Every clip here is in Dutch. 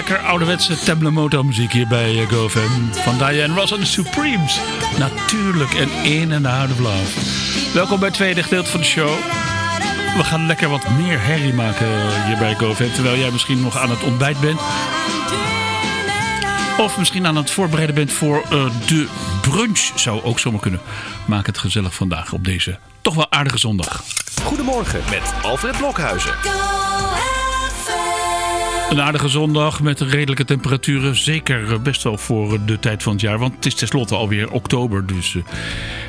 Lekker ouderwetse Tablemoto muziek hier bij uh, GoFam. Van Diane Ross en de Supremes. Natuurlijk en In and Out of Love. Welkom bij het tweede gedeelte van de show. We gaan lekker wat meer herrie maken hier bij GoFam. Terwijl jij misschien nog aan het ontbijt bent. Of misschien aan het voorbereiden bent voor uh, de brunch. Zou ook zomaar kunnen. Maak het gezellig vandaag op deze toch wel aardige zondag. Goedemorgen met Alfred Blokhuizen. Een aardige zondag met redelijke temperaturen. Zeker best wel voor de tijd van het jaar. Want het is tenslotte alweer oktober. Dus,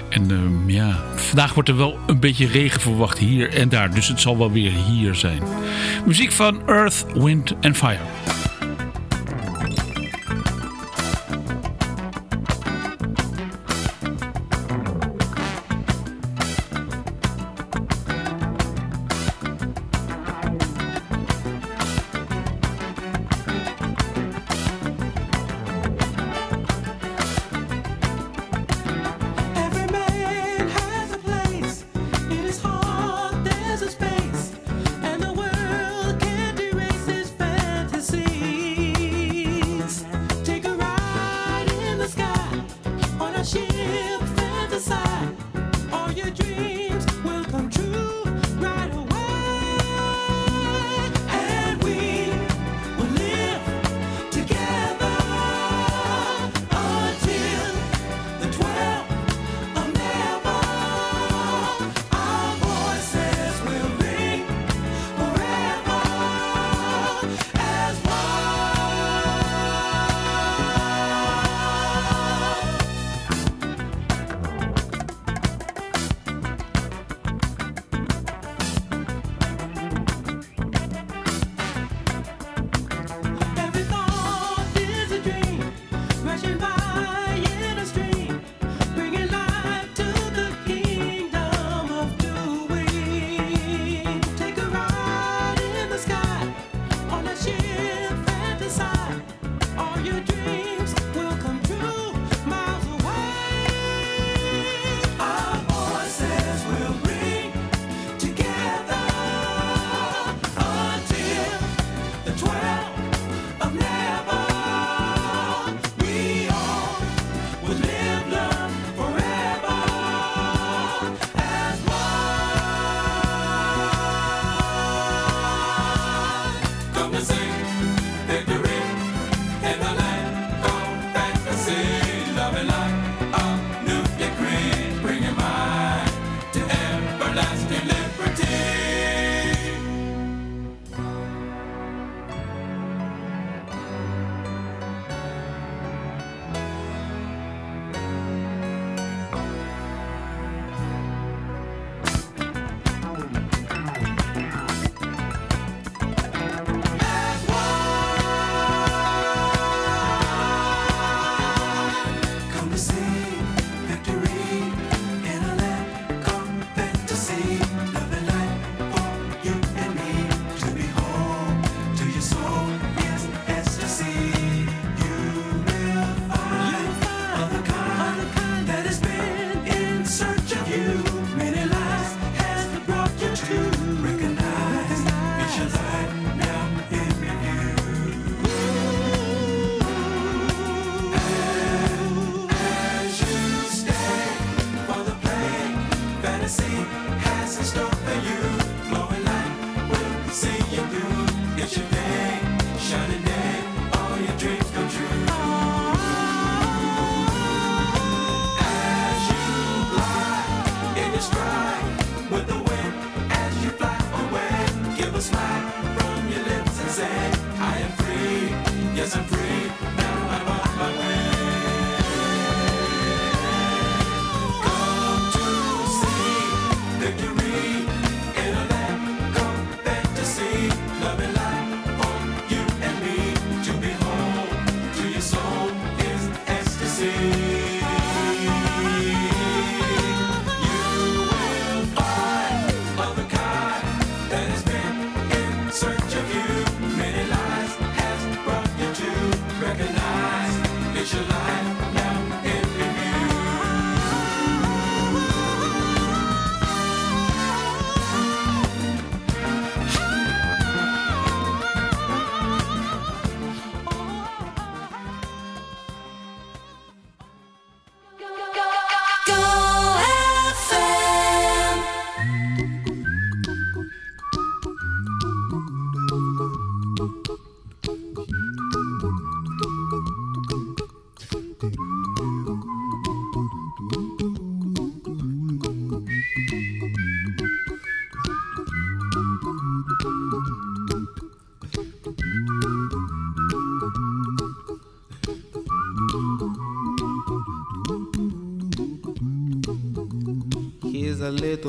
en uh, ja, vandaag wordt er wel een beetje regen verwacht hier en daar. Dus het zal wel weer hier zijn. Muziek van Earth, Wind and Fire.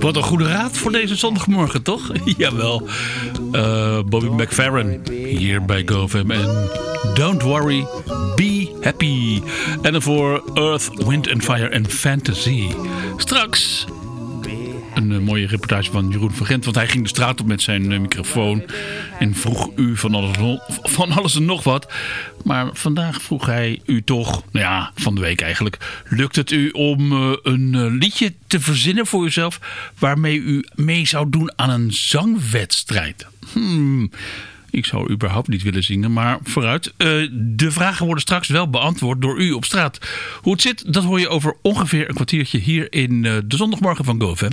Wat een goede raad voor deze zondagmorgen, toch? Jawel. Eh, Bobby McFerrin hier bij GoFam. En Don't Worry, Be Happy. En daarvoor Earth, Wind and Fire and Fantasy. Straks een eh, mooie reportage van Jeroen van Gent. Want hij ging de straat op met zijn eh, microfoon. En vroeg u van alles, en nog wat. Maar vandaag vroeg hij u toch, nou ja, van de week eigenlijk. Lukt het u om eh, een liedje te verzinnen voor uzelf. waarmee u mee zou doen aan een zangwedstrijd? Hmm. Ik zou überhaupt niet willen zingen, maar vooruit. De vragen worden straks wel beantwoord door u op straat. Hoe het zit, dat hoor je over ongeveer een kwartiertje hier in de zondagmorgen van GoFam.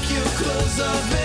Take your clothes off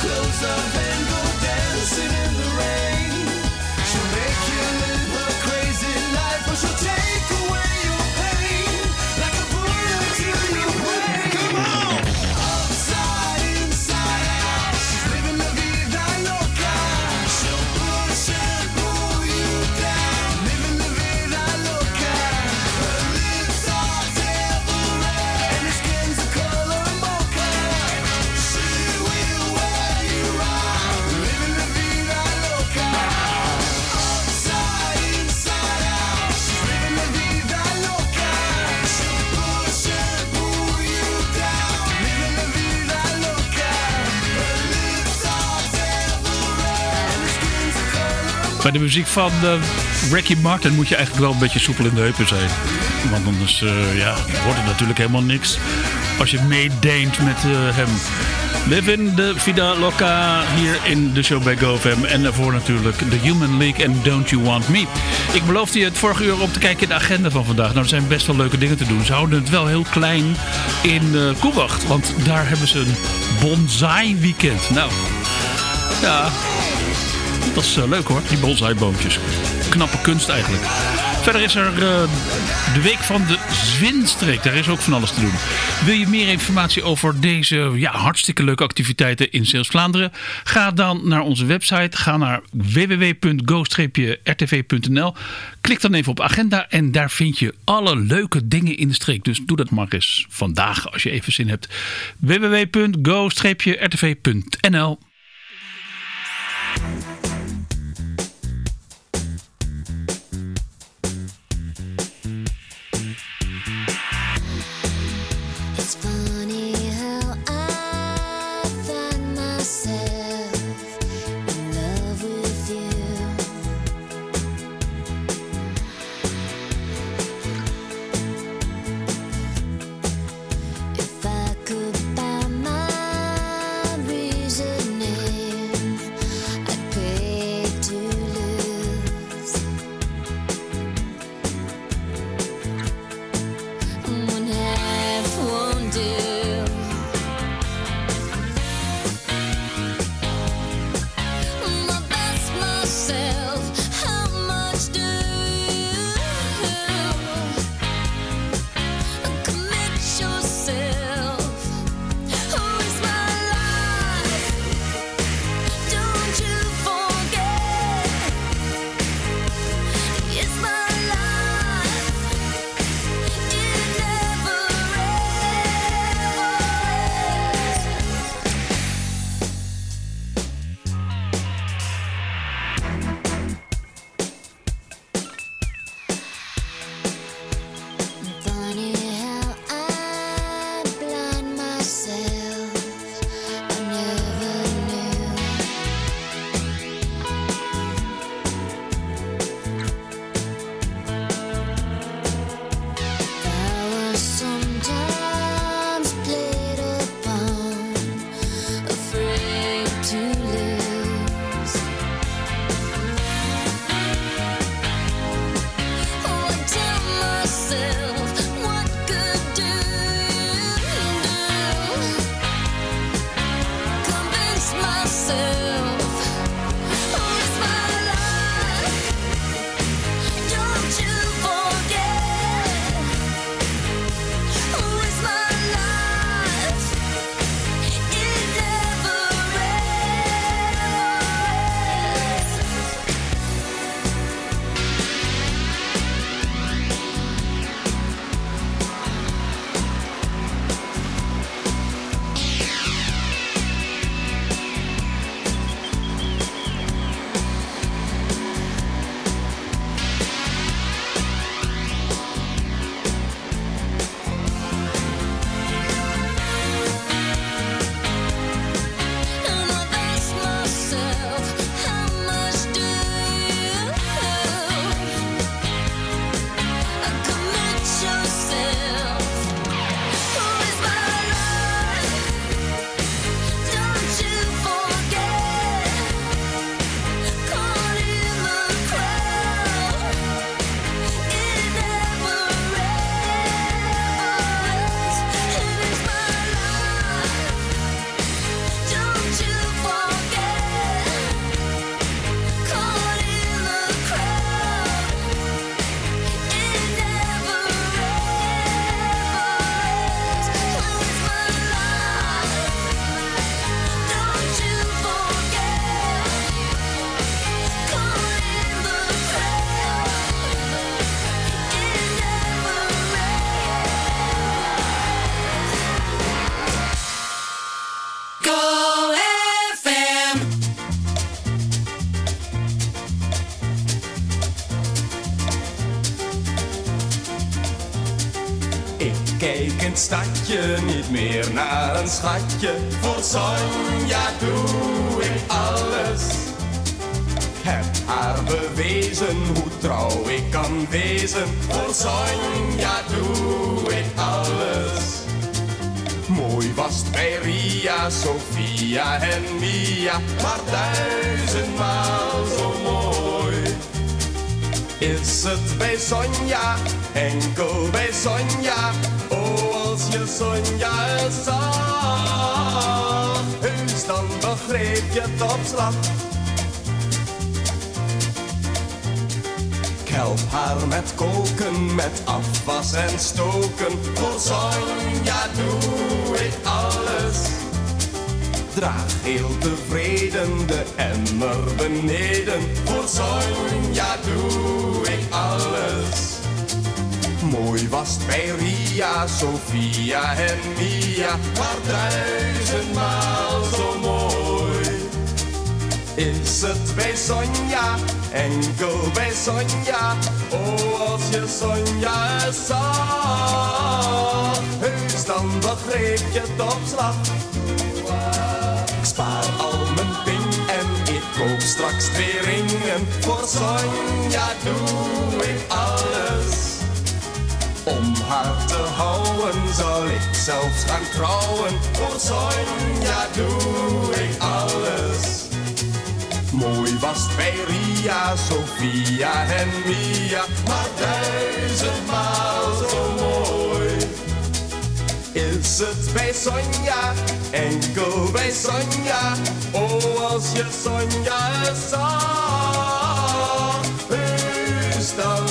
take your de muziek van eh, Ricky Martin moet je eigenlijk wel een beetje soepel in de heupen zijn. Want anders eh, ja, wordt het natuurlijk helemaal niks als je meedeent met eh, hem. Live in de Vida Loca hier in de show bij GoFam. En daarvoor natuurlijk The Human League en Don't You Want Me. Ik beloofde je het vorige uur om te kijken in de agenda van vandaag. Nou, er zijn best wel leuke dingen te doen. Ze houden het wel heel klein in eh Koewacht. Want daar hebben ze een bonsai weekend. Nou, ja, dat is eh, leuk hoor, die bonsaiboompjes. Knappe kunst eigenlijk. Verder is er eh, de week van de Zwinstreek. Daar is ook van alles te doen. Wil je meer informatie over deze ja, hartstikke leuke activiteiten in Zeeuws-Vlaanderen? Ga dan naar onze website. Ga naar www.go-rtv.nl Klik dan even op agenda en daar vind je alle leuke dingen in de streek. Dus doe dat maar eens vandaag als je even zin hebt. www.go-rtv.nl kijk in stadje niet meer naar een schatje. Voor Sonja doe ik alles. Heb haar bewezen hoe trouw ik kan wezen. Voor Sonja doe ik alles. Mooi was bij Ria, Sofia en Mia, maar duizendmaal zo mooi. Is het bij Sonja, enkel bij Sonja, oh als je Sonja zag, heus dan begreep je het op. Help haar met koken, met afwas en stoken. Voor Sonja doe ik alles. Draag heel tevreden de emmer beneden. Voor Sonja doe ik alles. Mooi was het bij Ria, Sofia en Mia, maar duizendmaal zo mooi. Is het bij Sonja, enkel bij Sonja, oh als je Sonja zag, heus dan begreep je het op slag. Ik spaar al mijn ping en ik koop straks twee ringen. Voor Sonja doe ik alles. Om haar te houden zal ik zelfs gaan trouwen. Voor Sonja doe bij Ria, Sofia en Mia, maar duizendmaal zo mooi. Is het bij Sonja, enkel bij Sonja, oh als je Sonja zag, dan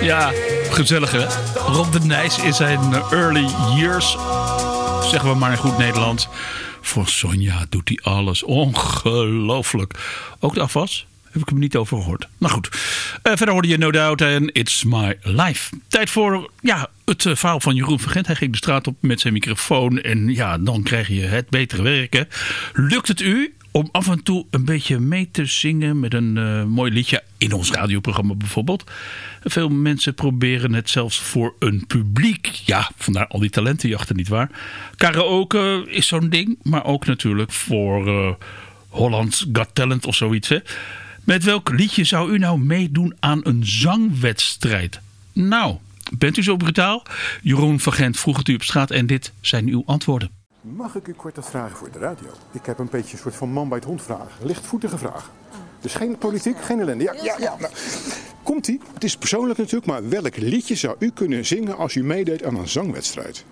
Ja, gezellig hè. Rob de Nijs in zijn early years, zeggen we maar in goed Nederlands. Voor Sonja doet hij alles. Ongelooflijk. Ook de afwas? Heb ik hem niet over gehoord. Nou goed. Eh, verder hoorde je No Doubt en It's My Life. Tijd voor ja, het eh, verhaal van Jeroen Vergent. Hij ging de straat op met zijn microfoon. En ja, dan krijg je het betere werken. Lukt het u om af en toe een beetje mee te zingen met een eh, mooi liedje in ons radioprogramma bijvoorbeeld. Veel mensen proberen het zelfs voor een publiek. Ja, vandaar al die talentenjachten, nietwaar? Karaoke is zo'n ding, maar ook natuurlijk voor eh Holland Got Talent of zoiets. Met welk liedje zou u nou meedoen aan een zangwedstrijd? Nou, Bent u zo brutaal? Jeroen van Gent vroeg het u op straat en dit zijn uw antwoorden. Mag ik u kort wat vragen voor de radio? Ik heb een beetje een soort van man bij het hond vragen. Lichtvoetige vragen. Dus geen politiek, geen ellende. Ja, ja, ja. Nou, komt ie. Het is persoonlijk natuurlijk, maar welk liedje zou u kunnen zingen als u meedeed aan een zangwedstrijd?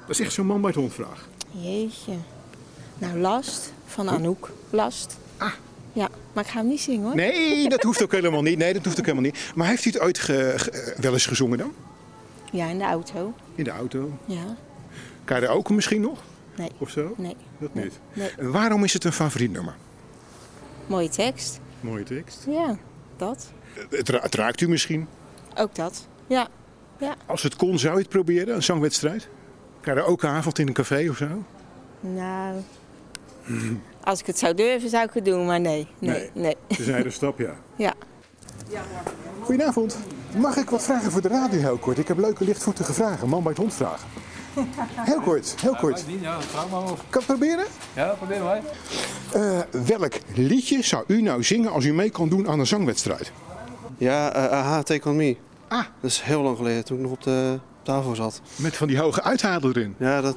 Dat is echt zo'n man bij het hond vraag. Jeetje. Nou, Last van Anouk. Last. Ah. Ja, maar ik ga hem niet zingen hoor. Nee, dat hoeft ook helemaal niet. Nee, dat hoeft ook helemaal niet. Maar heeft u het ooit ge- ge- wel eens gezongen dan? Ja, in de auto. In de auto? Ja. Karaoke misschien nog? Nee. Of zo? Nee. Dat niet. Nee. En waarom is het een favoriet nummer? Mooie tekst. Mooie tekst. Ja, dat. Het, ra- het raakt u misschien. Ook dat. Ja. Ja. Als het kon, zou u het proberen, een zangwedstrijd? Karaokeavond in een café of zo? Nou. Als ik het zou durven, zou ik het doen, maar nee. Nee. Nee. Nee. Ze zijn de stap, ja. Ja. Goedenavond. Mag ik wat vragen voor de radio heel kort? Ik heb leuke lichtvoetige vragen. Man bij het hond vragen. Heel kort, heel kort. Ja, vraag maar. Kan het proberen? Ja, probeer maar. Eh, welk liedje zou u nou zingen als u mee kan doen aan een zangwedstrijd? Ja, eh, aha, Take On Me. Ah. Dat is heel lang geleden, toen ik nog op de tafel zat. Met van die hoge uithalen erin. Ja, dat,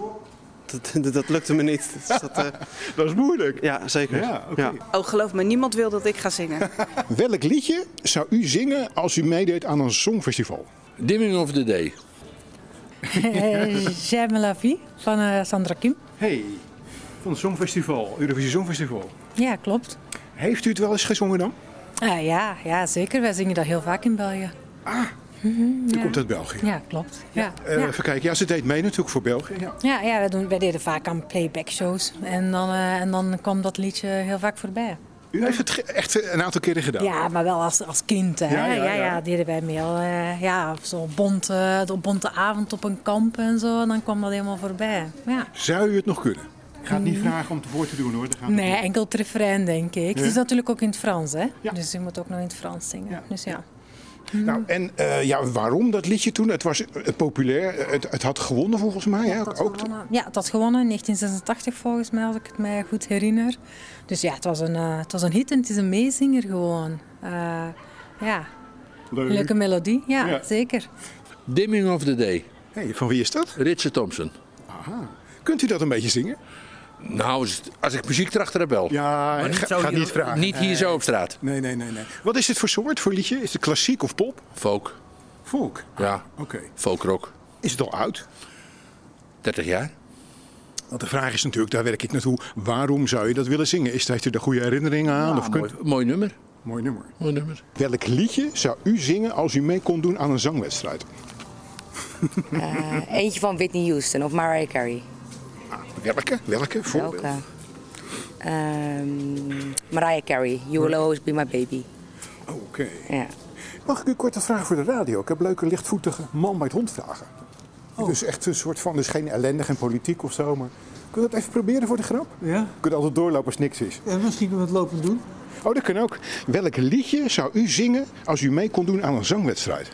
dat, dat lukte me niet. Dus dat, eh, Dat is moeilijk. ja, zeker. Ja, oké. Oh, geloof me, niemand wil dat ik ga zingen. Welk liedje zou u zingen als u meedeed aan een songfestival? Dimming of the day. J'aime la vie van eh, Sandra Kim. Hey, van het Songfestival, Eurovisie Songfestival. Ja, klopt. Heeft u het wel eens gezongen dan? Ah, ja, ja, zeker. Wij zingen dat heel vaak in België. U ja. komt uit België. Ja, klopt. Ja, Eh. Even kijken, ja, ze deed mee natuurlijk voor België. Ja. Ja, ja wij, doen, wij deden vaak aan playback shows. En dan, eh, en dan kwam dat liedje heel vaak voorbij. U heeft het echt een aantal keren gedaan. Ja, maar wel als, als kind. Hè? Ja, Ja, ja, ja, deden wij mee al. eh, ja, zo'n bonte, de bonte avond op een kamp en zo. Dan kwam dat helemaal voorbij. Ja. Zou u het nog kunnen? Ik ga het niet vragen om te woord te doen hoor. Nee, enkel het refrein, denk ik. Ja? Het is natuurlijk ook in het Frans, hè? Ja. Dus je moet ook nog in het Frans zingen. Dus ja. Nou, en eh, ja, waarom dat liedje toen? Het was eh, populair. Het, het had gewonnen volgens mij. Hè? Dat Ook, gewonnen. Ja, het had gewonnen in 1986 volgens mij, als ik het mij goed herinner. Dus ja, het was een, eh, het was een hit en het is een meezinger gewoon. Eh, ja, Leuk. leuke melodie. Ja, Ja. zeker. Dimming of the day. Hey, van wie is dat? Richard Thompson. Aha. Kunt u dat een beetje zingen? Nou, als- als ik muziek erachter heb wel. Ja, Maar ga, zo ga niet vragen. Niet hier zo op straat. Nee, nee, nee, nee. Wat is het voor soort voor liedje? Is het klassiek of pop? Folk. Folk. Ja, Oké. folkrock. Is het al oud? 30 jaar. Want de vraag is natuurlijk, daar werk ik naartoe. Waarom zou je dat willen zingen? Is, heeft u daar goede herinneringen aan? of kunt... Mooi, mooi nummer. Mooi nummer. Mooi nummer. Welk liedje zou u zingen als u mee kon doen aan een zangwedstrijd? Eh, eentje van Whitney Houston of Mariah Carey. Welke? Welke? Voorbeeld. Welke? Ehm, Mariah Carey, You Will Always Be My Baby. Oké. Ja. Mag ik u kort een vraag voor de radio? Ik heb leuke lichtvoetige man bij het hond vragen. Dus echt een soort van, dus geen ellendig en politiek of zo, maar... Kun je dat even proberen voor de grap? Ja? Je kunt altijd doorlopen als niks is. Ja, misschien kunnen we het lopend doen. Oh, dat kan ook. Welk liedje zou u zingen als u mee kon doen aan een zangwedstrijd?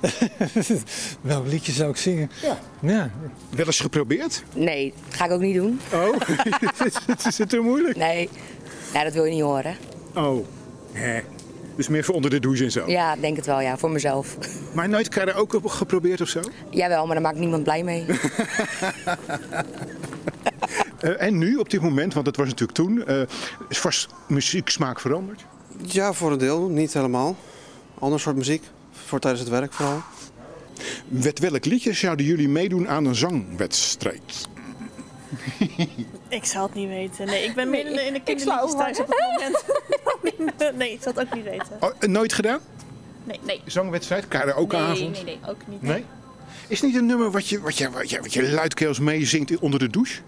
Welk liedje zou ik zingen? Ja. Ja. Wel eens geprobeerd? Nee, ga ik ook niet doen. Oh, is het te moeilijk? Nee, ja, dat wil je niet horen. Oh, hè. Dus meer voor onder de douche en zo. Ja, denk het wel, ja, voor mezelf. Maar nooit karaoke geprobeerd of zo? Jawel, maar daar maakt niemand blij mee. Eh, en nu, op dit moment, want dat was natuurlijk toen, eh, is vast muzieksmaak veranderd? Ja, voor een deel, niet helemaal. Ander soort muziek, voor tijdens het werk vooral. Met welk liedje zouden jullie meedoen aan een zangwedstrijd? Ik zal het niet weten. Nee, ik ben midden in de ik sla kinderliedjes thuis op het moment. nee, ik zal het ook niet weten. Oh, eh, nooit gedaan? Nee, nee. Zangwedstrijd, karaokeavond? Nee, nee, nee, ook niet. Nee? Is het niet een nummer wat je, wat je, wat je, wat je luidkeels meezingt onder de douche?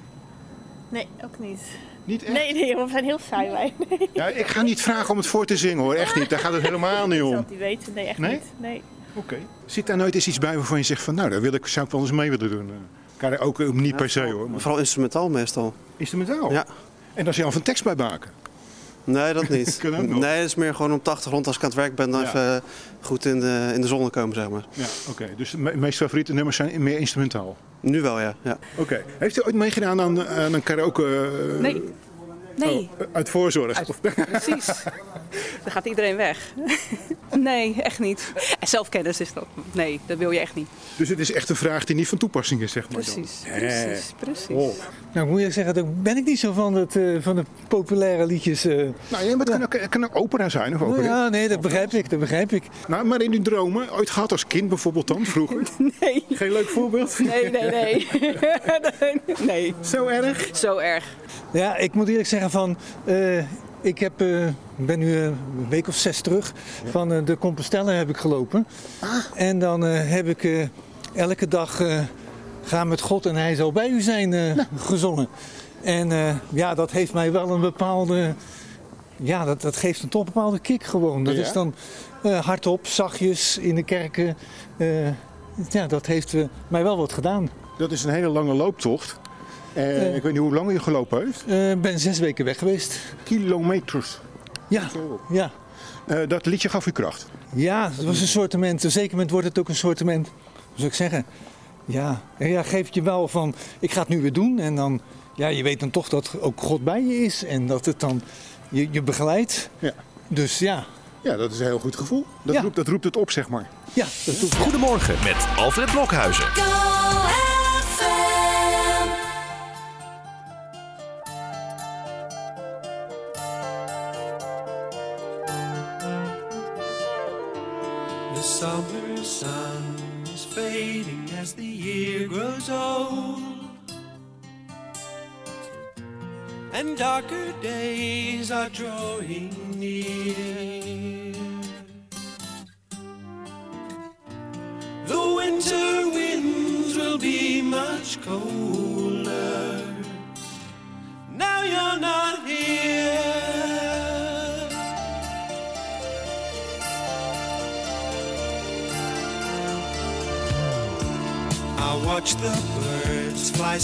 Nee, ook niet. Niet echt? Nee, nee, we zijn heel saai wij. Nee. Ja, ik ga niet vragen om het voor te zingen hoor, echt niet. Daar gaat het helemaal niet Ik zal om. het niet weten. Nee, echt Nee? niet. Nee. Oké. Zit daar nooit eens iets bij waarvan je zegt van nou, daar wil ik, zou ik wel eens mee willen doen? eh? Karaoke niet per se hoor. Maar... Vooral instrumentaal meestal. Instrumentaal? Ja. En daar zelf een tekst bij maken? Nee, dat niet. Kan ook nog. nee, dat is meer gewoon op de achtergrond als ik aan het werk ben, dan Ja. even eh, goed in de, in de zon komen, zeg maar. Ja, oké. Dus de me- meest favoriete nummers zijn meer instrumentaal? Nu wel, ja. ja. Oké. Heeft u ooit meegedaan aan, aan een karaoke? eh, Nee. Nee. Oh, uit voorzorg. Precies. Dan gaat iedereen weg. Nee, echt niet. En zelfkennis is dat. Nee, dat wil je echt niet. Dus het is echt een vraag die niet van toepassing is, zeg maar. dan. Precies, Eh. precies, precies. Oh. Nou, ik moet je zeggen, dan ben ik niet zo van, het, eh, van de populaire liedjes. eh. Nou, ja, maar het kan ook, het kan ook opera zijn, of opera? ja, nee, dat begrijp ik, dat begrijp ik. Nou, maar in die dromen, ooit gehad als kind bijvoorbeeld dan, vroeger? Nee. Geen leuk voorbeeld? Nee, nee, nee. nee. Zo erg? Zo erg. Ja, ik moet eerlijk zeggen van... eh, ik heb, ben nu een week of zes terug van de Compostelle heb ik gelopen. En dan heb ik elke dag Ga met God en Hij zal bij u zijn eh, gezongen. En eh, ja, dat heeft mij wel een bepaalde... Ja, dat, dat geeft een toch een bepaalde kick gewoon. Dat Ja. is dan eh, hardop, zachtjes in de kerken. Ja, dat heeft mij wel wat gedaan. Dat is een hele lange looptocht. Ik weet niet hoe lang je gelopen heeft. Ik ben zes weken weg geweest. Kilometers. Ja, ja. Dat liedje gaf u kracht. Ja, het was een sortiment. Op een zeker moment wordt het ook een sortiment. Hoe zou ik zeggen? Ja, en ja geeft je wel van, ik ga het nu weer doen. En dan, ja, je weet dan toch dat ook God bij je is. En dat het dan je, je begeleidt. Ja. Dus ja. Ja, dat is een heel goed gevoel. Dat, Ja. roept, dat roept het op, zeg maar. Ja, dat doet Goedemorgen met Alfred Blokhuizen. Darker days are drawing near. The winter winds will be much colder. Now you're not here. I watch the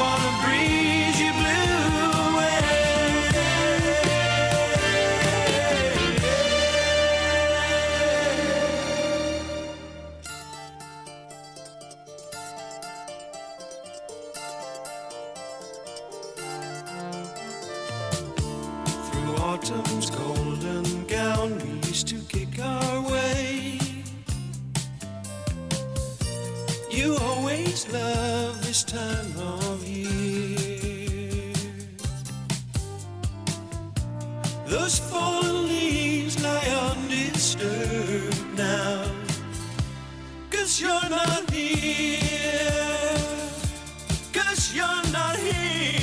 a always love this time of year. Those fallen leaves lie undisturbed now. Cause you're not here. Cause you're not here.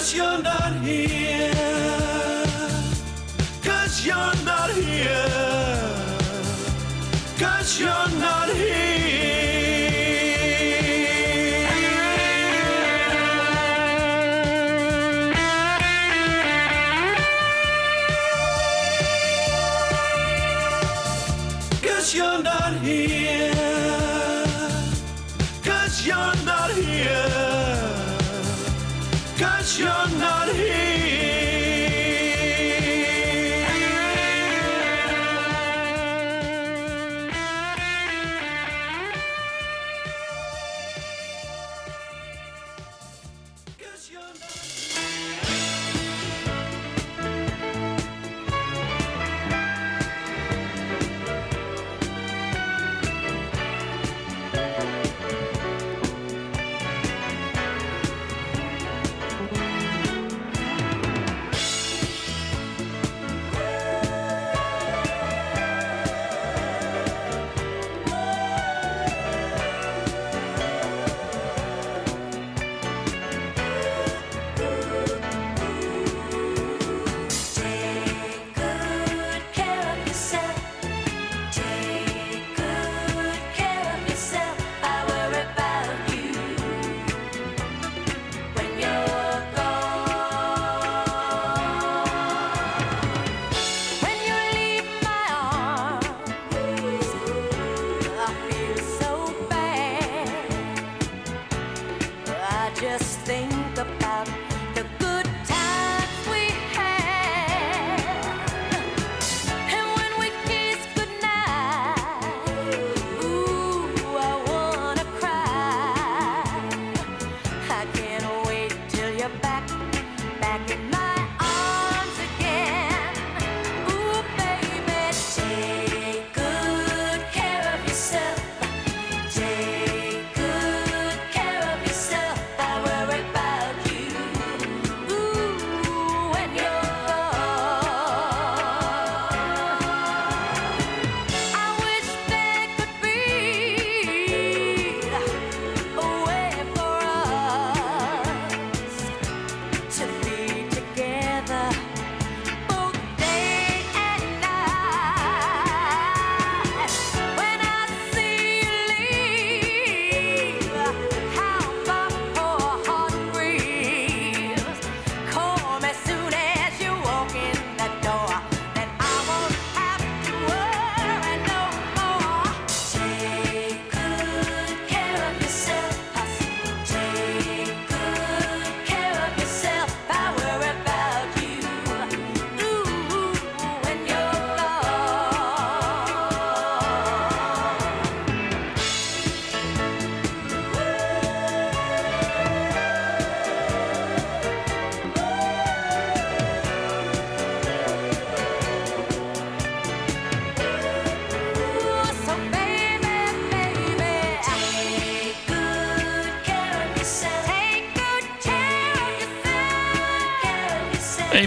Cause you're not here. Cause you're not here. Cause you're not here.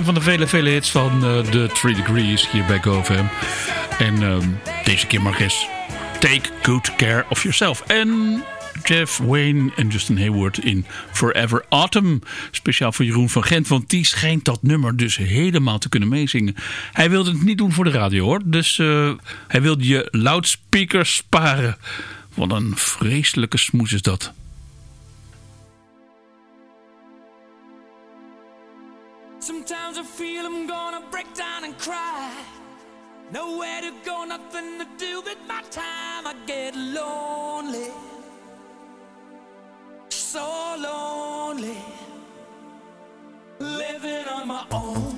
Van de vele, vele hits van eh, de Three Degrees hier bij GoFam. En ehm, deze keer mag eens Take Good Care of Yourself. En Jeff Wayne en Justin Hayward in Forever Autumn. Speciaal voor Jeroen van Gent, want die schijnt dat nummer dus helemaal te kunnen meezingen. Hij wilde het niet doen voor de radio hoor. Dus eh, hij wilde je loudspeakers sparen. Wat een vreselijke smoes is dat. Sometimes I feel I'm gonna break down and cry. Nowhere to go, nothing to do with my time. I get lonely, so lonely, living on my own.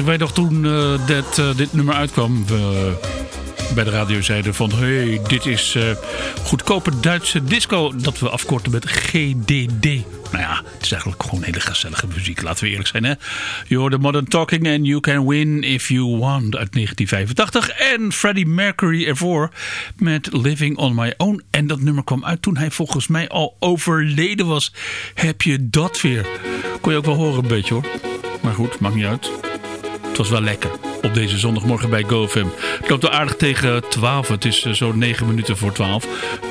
Wij weet nog toen eh, dat, eh, dit nummer uitkwam eh, bij de radio zeiden van... hé, hey, dit is uh, goedkope Duitse disco... dat we afkorten met GDD. Nou ja, het is eigenlijk gewoon hele gezellige muziek, laten we eerlijk zijn. Hè? Yo, the Modern Talking and You Can Win If You Want uit 1985. En Freddie Mercury ervoor met Living On My Own. En dat nummer kwam uit toen hij volgens mij al overleden was. Heb je dat weer? Kon je ook wel horen een beetje hoor. Maar goed, maakt niet uit was wel lekker op deze zondagmorgen bij GoFam. Het loopt wel aardig tegen 12. Het is eh, zo 9 minuten voor 12.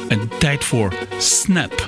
En tijd voor Snap.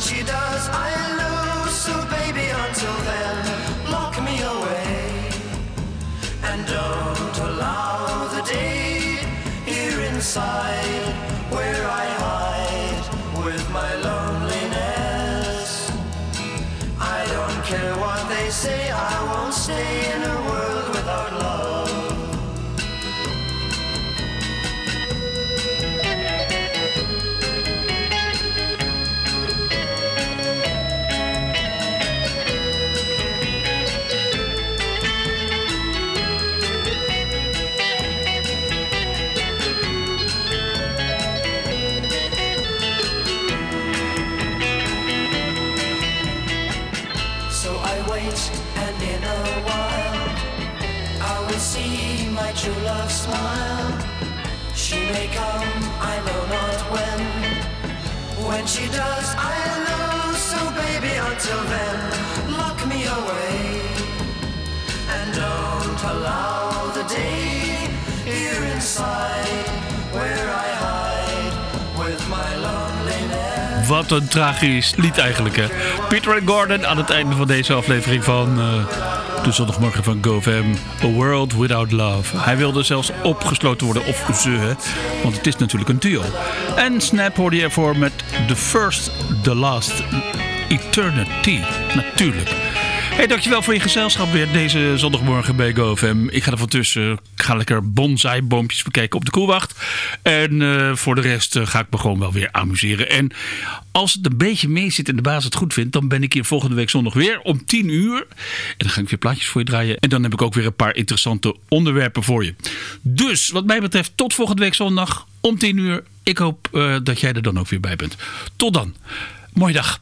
She does, I she does, I know. So baby, until then, lock me away. And don't allow the day here inside where I hide with my loneliness. Wat een tragisch lied eigenlijk, hè. Peter and Gordon aan het einde van deze aflevering van eh, de zondagmorgen van GoFam. A World Without Love. Hij wilde zelfs opgesloten worden, of ze, want het is natuurlijk een duo. En Snap hoorde je ervoor met The First, The Last, Eternity. Natuurlijk. Hey, dankjewel voor je gezelschap weer deze zondagmorgen bij GoFM. Ik ga er van tussen. Ga lekker bonsai-boompjes bekijken op de koelwacht. En eh, voor de rest eh, ga ik me gewoon wel weer amuseren. En als het een beetje mee zit en de baas het goed vindt... dan ben ik hier volgende week zondag weer om 10 uur. En dan ga ik weer plaatjes voor je draaien. En dan heb ik ook weer een paar interessante onderwerpen voor je. Dus wat mij betreft tot volgende week zondag om 10 uur. Ik hoop eh, dat jij er dan ook weer bij bent. Tot dan. Mooie dag.